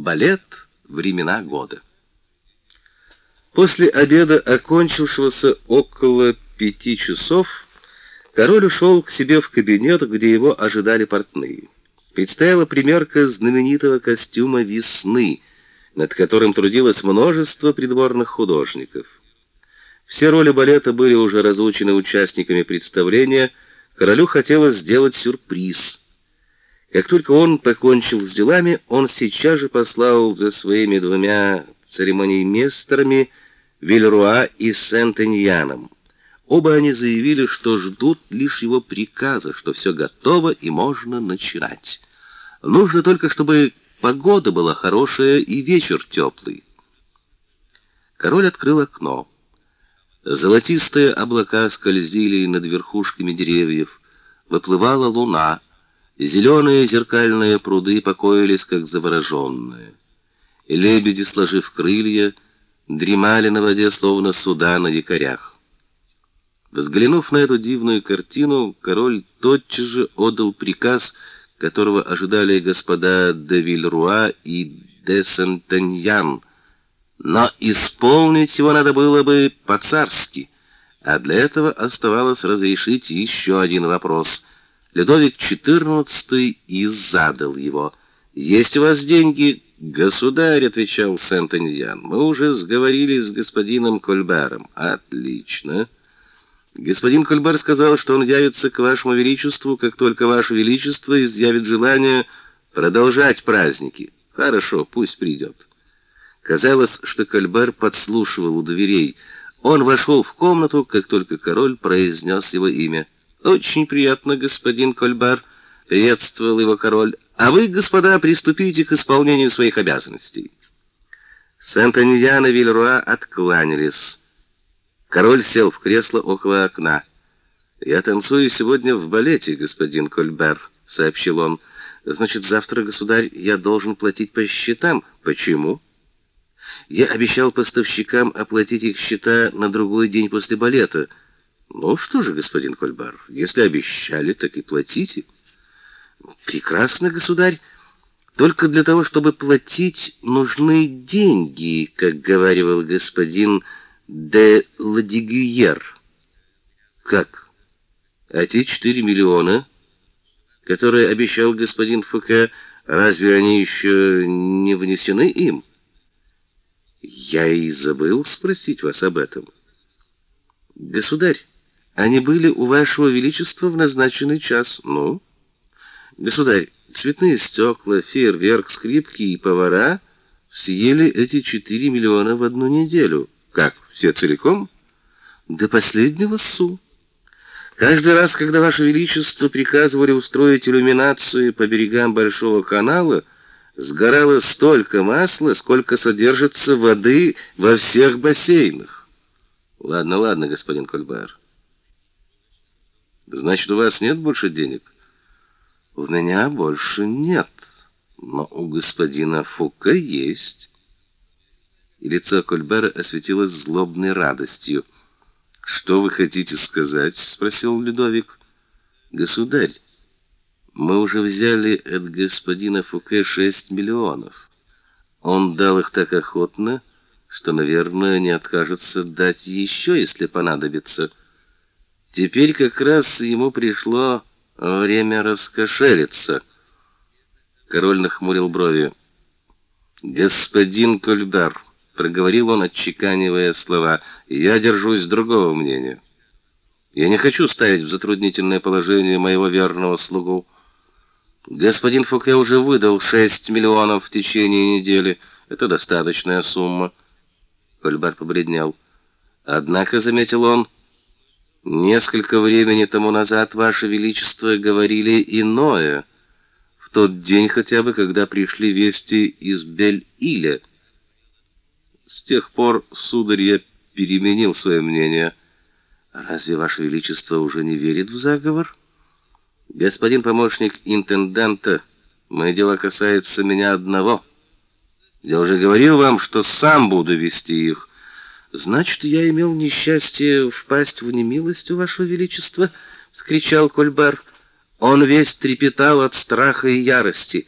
Балет времена года. После обеда, окончившегося около пяти часов, король ушел к себе в кабинет, где его ожидали портные. Предстояла примерка знаменитого костюма весны, над которым трудилось множество придворных художников. Все роли балета были уже разучены участниками представления. Королю хотелось сделать сюрприз. Как только он покончил с делами, он сейчас же послал за своими двумя церемониймейстерами Вильруа и Сент-Эньяном. Оба они заявили, что ждут лишь его приказа, что все готово и можно начинать. Нужно только, чтобы погода была хорошая и вечер теплый. Король открыл окно. Золотистые облака скользили над верхушками деревьев. Выплывала луна. Зеленые зеркальные пруды покоились, как завороженные. Лебеди, сложив крылья, дремали на воде, словно суда на якорях. Взглянув на эту дивную картину, король тотчас же отдал приказ, которого ожидали господа де Вильруа и де Сентеньян, но исполнить его надо было бы по-царски, а для этого оставалось разрешить еще один вопрос — Людовик XIV и задал его. «Есть у вас деньги?» «Государь», — отвечал Сент-Эньян, — «мы уже сговорились с господином Кольбером». «Отлично». Господин Кольбер сказал, что он явится к вашему величеству, как только ваше величество изъявит желание продолжать праздники. Хорошо, пусть придет. Казалось, что Кольбер подслушивал у дверей. Он вошел в комнату, как только король произнес его имя. Очень приятно, господин Кольбар, приветствовал его король. А вы, господа, приступите к исполнению своих обязанностей. Сент-Аньян и Вильруа откланялись. Король сел в кресло около окна. «Я танцую сегодня в балете, господин Кольбер», — сообщил он. «Значит, завтра, государь, я должен платить по счетам. Почему?» «Я обещал поставщикам оплатить их счета на другой день после балета». Ну что же, господин Кольбар, если обещали, так и платите. Прекрасно, государь. Только для того, чтобы платить, нужны деньги, как говаривал господин де Ладигюер. Как? А те четыре миллиона, которые обещал господин Фуке, разве они еще не внесены им? Я и забыл спросить вас об этом. Государь, они были у вашего величества в назначенный час. Ну, государь, цветные стекла, фейерверк, скрипки и повара съели эти четыре миллиона в одну неделю. Как, все целиком? До последнего су. Каждый раз, когда ваше величество приказывали устроить иллюминацию по берегам большого канала, сгорало столько масла, сколько содержится воды во всех бассейнах. Ладно, ладно, господин Кольбар. Значит, у вас нет больше денег? У меня больше нет, но у господина Фука есть. И лицо Кольбера осветилось злобной радостью. Что вы хотите сказать? спросил Людовик. Государь, мы уже взяли от господина Фуке шесть миллионов. Он дал их так охотно, что, наверное, не откажется дать еще, если понадобится. Теперь как раз ему пришло время раскошелиться. Король нахмурил брови. «Господин Кольбер», — проговорил он, отчеканивая слова, — «я держусь другого мнения. Я не хочу ставить в затруднительное положение моего верного слугу. Господин Фуке уже выдал шесть миллионов в течение недели. Это достаточная сумма». Кольбер побледнел. «Однако», — заметил он, — Несколько времени тому назад, Ваше Величество, говорили иное. В тот день хотя бы, когда пришли вести из Бель-Иля. С тех пор, сударь, я переменил свое мнение. Разве Ваше Величество уже не верит в заговор? Господин помощник интенданта, мое дело касается меня одного. Я уже говорил вам, что сам буду вести их. Значит, я имел несчастье впасть в немилость у вашего величества, вскричал Кольбер. Он весь трепетал от страха и ярости.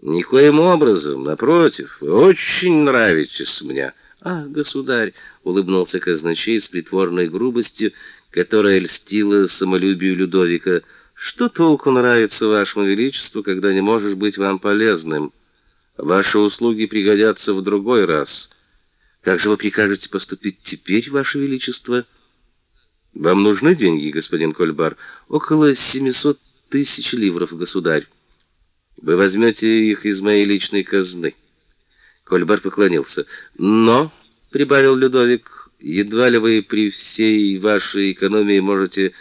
Никоим образом, напротив, вы очень нравитесь мне. «Ах, государь!» — улыбнулся казначей с притворной грубостью, которая льстила самолюбию Людовика. «Что толку нравится вашему величеству, когда не можешь быть вам полезным? Ваши услуги пригодятся в другой раз. Как же вы прикажете поступить теперь, ваше величество?» «Вам нужны деньги, господин Кольбар?» «Около семисот тысяч ливров, государь. Вы возьмете их из моей личной казны». Кольбар поклонился. «Но», — прибавил Людовик, — «едва ли вы при всей вашей экономии можете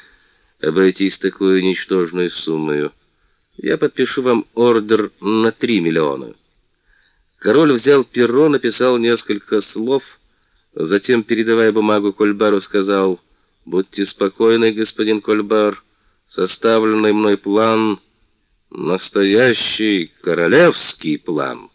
обойтись такой ничтожной суммой. Я подпишу вам ордер на три миллиона». Король взял перо, написал несколько слов, затем, передавая бумагу Кольбару, сказал «Будьте спокойны, господин Кольбар, составленный мной план — настоящий королевский план».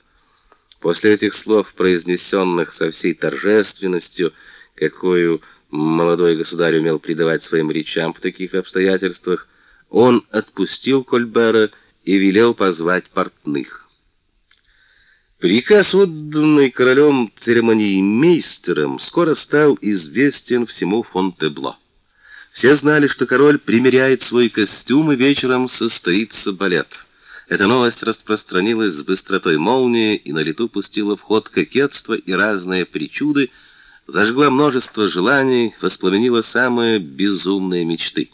После этих слов, произнесенных со всей торжественностью, какую молодой государь умел придавать своим речам в таких обстоятельствах, он отпустил Кольбера и велел позвать портных. Приказ, отданный королем церемонии мейстером, скоро стал известен всему Фонтебло. Все знали, что король примеряет свой костюм, и вечером состоится балет. Эта новость распространилась с быстротой молнии и на лету пустила в ход кокетство и разные причуды, зажгла множество желаний, воспламенила самые безумные мечты.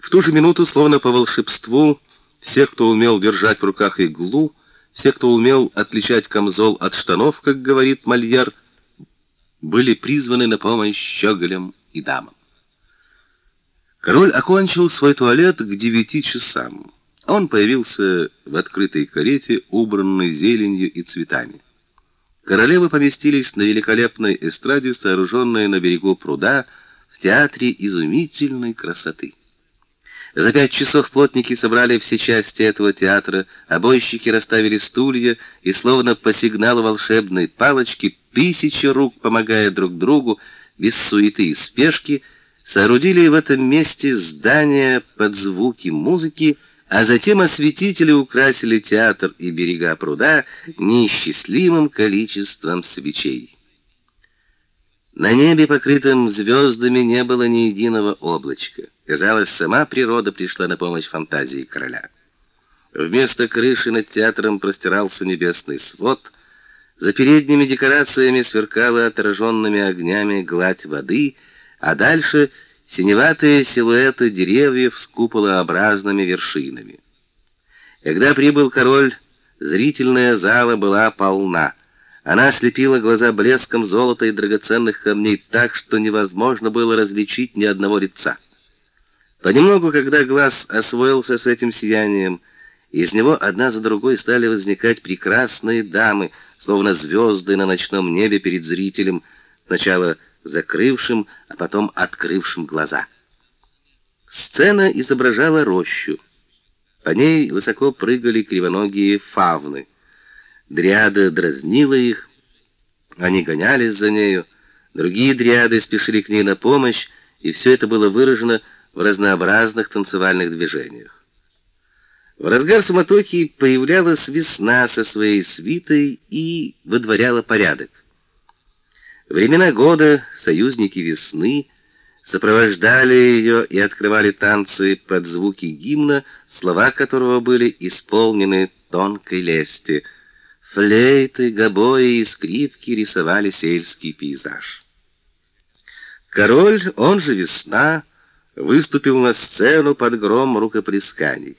В ту же минуту, словно по волшебству, все, кто умел держать в руках иглу, все, кто умел отличать камзол от штанов, как говорит Мольер, были призваны на помощь щеголям и дамам. Король окончил свой туалет к девяти часам. Он появился в открытой карете, убранной зеленью и цветами. Королевы поместились на великолепной эстраде, сооруженной на берегу пруда, в театре изумительной красоты. За пять часов плотники собрали все части этого театра, обойщики расставили стулья, и словно по сигналу волшебной палочки тысячи рук, помогая друг другу, без суеты и спешки, соорудили в этом месте здание под звуки музыки, а затем осветители украсили театр и берега пруда неисчислимым количеством свечей. На небе, покрытом звездами, не было ни единого облачка. Казалось, сама природа пришла на помощь фантазии короля. Вместо крыши над театром простирался небесный свод, за передними декорациями сверкала отраженными огнями гладь воды, а дальше — синеватые силуэты деревьев с куполообразными вершинами. Когда прибыл король, зрительная зала была полна. Она ослепила глаза блеском золота и драгоценных камней так, что невозможно было различить ни одного лица. Понемногу, когда глаз освоился с этим сиянием, из него одна за другой стали возникать прекрасные дамы, словно звезды на ночном небе перед зрителем, сначала закрывшим, а потом открывшим глаза. Сцена изображала рощу. По ней высоко прыгали кривоногие фавны. Дриада дразнила их, они гонялись за нею, другие дриады спешили к ней на помощь, и все это было выражено в разнообразных танцевальных движениях. В разгар суматохи появлялась весна со своей свитой и выдворяла порядок. Времена года союзники весны сопровождали ее и открывали танцы под звуки гимна, слова которого были исполнены тонкой лести. Флейты, гобои и скрипки рисовали сельский пейзаж. Король, он же Весна, выступил на сцену под гром рукоплесканий.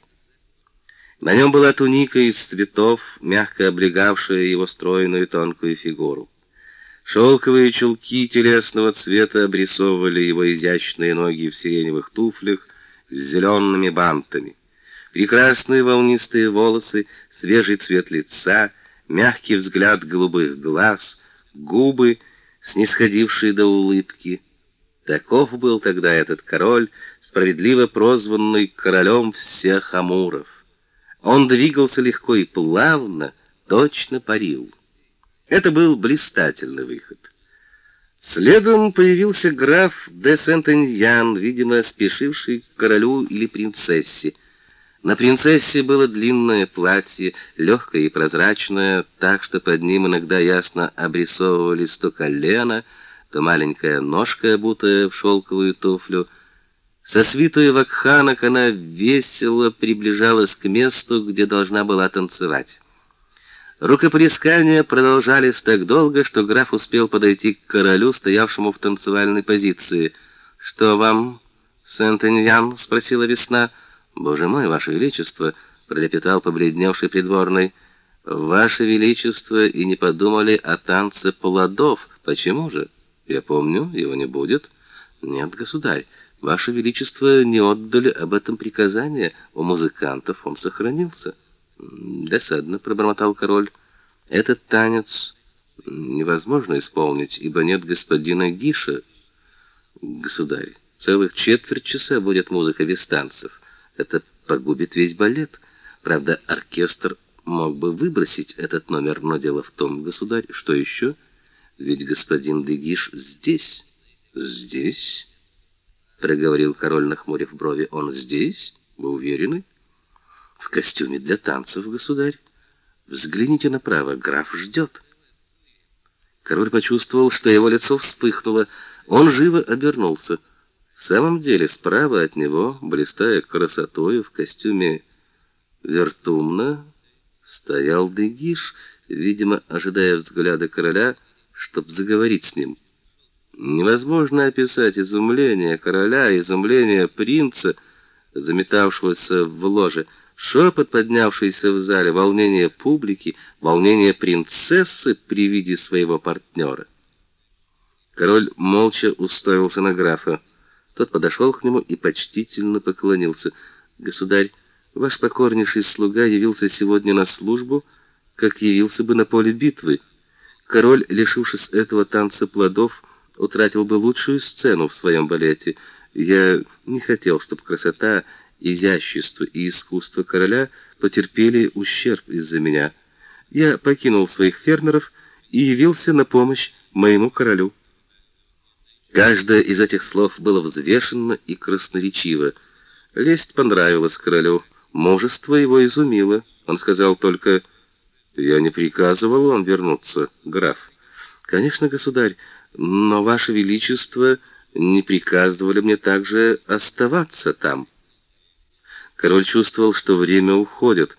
На нем была туника из цветов, мягко облегавшая его стройную тонкую фигуру. Шелковые чулки телесного цвета обрисовывали его изящные ноги в сиреневых туфлях с зелеными бантами. Прекрасные волнистые волосы, свежий цвет лица, мягкий взгляд голубых глаз, губы, снисходившие до улыбки. Таков был тогда этот король, справедливо прозванный королем всех амуров. Он двигался легко и плавно, точно парил. Это был блистательный выход. Следом появился граф де Сент-Эньян, видимо, спешивший к королю или принцессе. На принцессе было длинное платье, легкое и прозрачное, так что под ним иногда ясно обрисовывались то колено, то маленькая ножка, обутая в шелковую туфлю. Со свитой вакханок она весело приближалась к месту, где должна была танцевать. Рукоплескания продолжались так долго, что граф успел подойти к королю, стоявшему в танцевальной позиции. «Что вам, Сент-Эньян?» — спросила весна. «Боже мой, ваше величество!» — пролепетал побледневший придворный. «Ваше величество и не подумали о танце плодов. Почему же? Я помню, его не будет». «Нет, государь, ваше величество не отдали об этом приказание. У музыкантов он сохранился». «Досадно», — пробормотал король. «Этот танец невозможно исполнить, ибо нет господина Гиша». «Государь, целых четверть часа будет музыка без танцев». Это погубит весь балет. Правда, оркестр мог бы выбросить этот номер, но дело в том, государь, что еще? Ведь господин Дегиш здесь. Здесь? проговорил король, нахмурив брови. Он здесь? Вы уверены? В костюме для танцев, государь. Взгляните направо, граф ждет. Король почувствовал, что его лицо вспыхнуло. Он живо обернулся. В самом деле, справа от него, блистая красотою в костюме вертумна, стоял Дегиш, видимо, ожидая взгляда короля, чтобы заговорить с ним. Невозможно описать изумление короля, изумление принца, заметавшегося в ложе, шепот, поднявшийся в зале, волнение публики, волнение принцессы при виде своего партнера. Король молча уставился на графа. Тот подошел к нему и почтительно поклонился. «Государь, ваш покорнейший слуга явился сегодня на службу, как явился бы на поле битвы. Король, лишившись этого танца плодов, утратил бы лучшую сцену в своем балете. Я не хотел, чтобы красота, изящество и искусство короля потерпели ущерб из-за меня. Я покинул своих фермеров и явился на помощь моему королю». Каждое из этих слов было взвешенно и красноречиво. Лесть понравилась королю, мужество его изумило. Он сказал только: "Я не приказывал вам вернуться, граф". "Конечно, государь, но ваше величество не приказывали мне также оставаться там". Король чувствовал, что время уходит.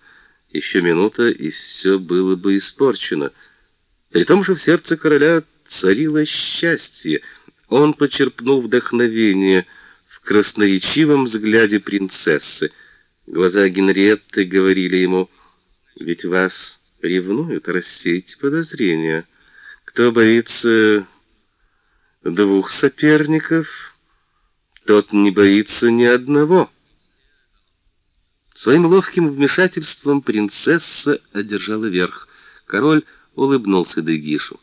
Еще минута, и все было бы испорчено. При том же в сердце короля царило счастье. Он почерпнул вдохновение в красноречивом взгляде принцессы. Глаза Генриетты говорили ему: "Ведь вас ревнуют, рассеять подозрения. Кто боится двух соперников, тот не боится ни одного". Своим ловким вмешательством принцесса одержала верх. Король улыбнулся Дегишу.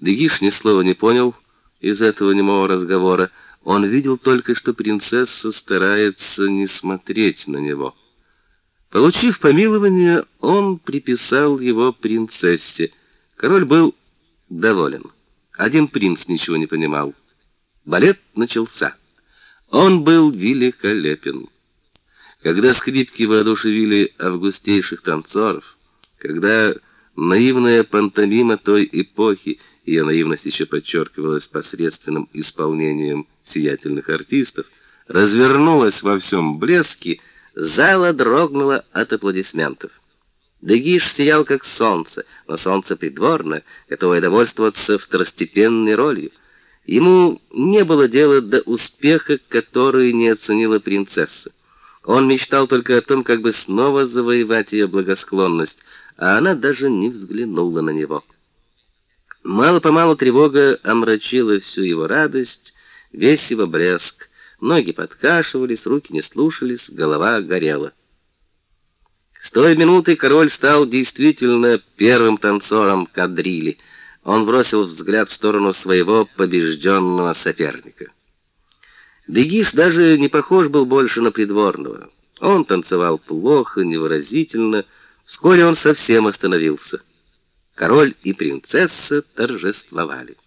Дегиш ни слова не понял из этого немого разговора. Он видел только, что принцесса старается не смотреть на него. Получив помилование, он приписал его принцессе. Король был доволен. Один принц ничего не понимал. Балет начался. Он был великолепен. Когда скрипки воодушевили августейших танцоров, когда наивная пантомима той эпохи ее наивность еще подчеркивалась посредственным исполнением сиятельных артистов, развернулась во всем блеске, зала дрогнула от аплодисментов. Дегиш сиял как солнце, но солнце придворное, готовое довольствоваться второстепенной ролью. Ему не было дела до успеха, который не оценила принцесса. Он мечтал только о том, как бы снова завоевать ее благосклонность, а она даже не взглянула на него. Мало-помалу тревога омрачила всю его радость, весь его блеск. Ноги подкашивались, руки не слушались, голова горела. С той минуты король стал действительно первым танцором кадрили. Он бросил взгляд в сторону своего побежденного соперника. Дегиш даже не похож был больше на придворного. Он танцевал плохо, невыразительно. Вскоре он совсем остановился. Король и принцесса торжествовали.